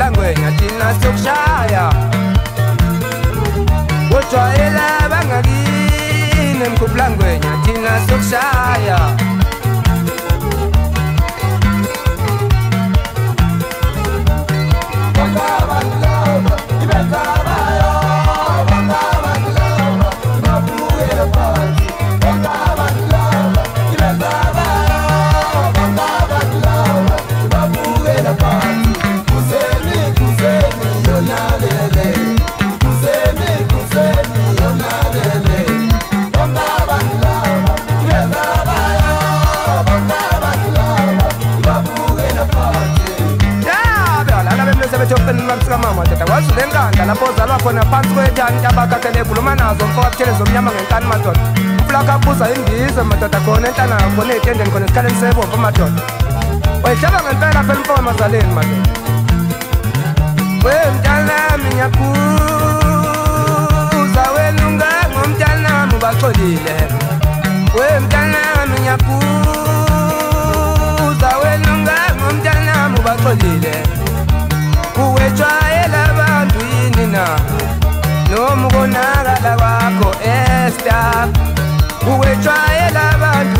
langwenya tina sokushaya kodwa elabangak besiyoqinilwamsika mama dada wazule nkanda lapho ozalwa khona phansi kwetyani abakhathele ekhuluma nazo mfokabutyhele zomnyama ngenkani madoda ufulakho abuza indize madoda khona entlanaga khona ey'tendeni khona esikhaleni sebomfo madoda wayihleba ngempela phela umfo wamazaleni madoda wemtyalami nyakuza wenungangomtyalami ubaxolile wemtyalami nyakuza nomukonakala kwakho esta kuwejwayela abantu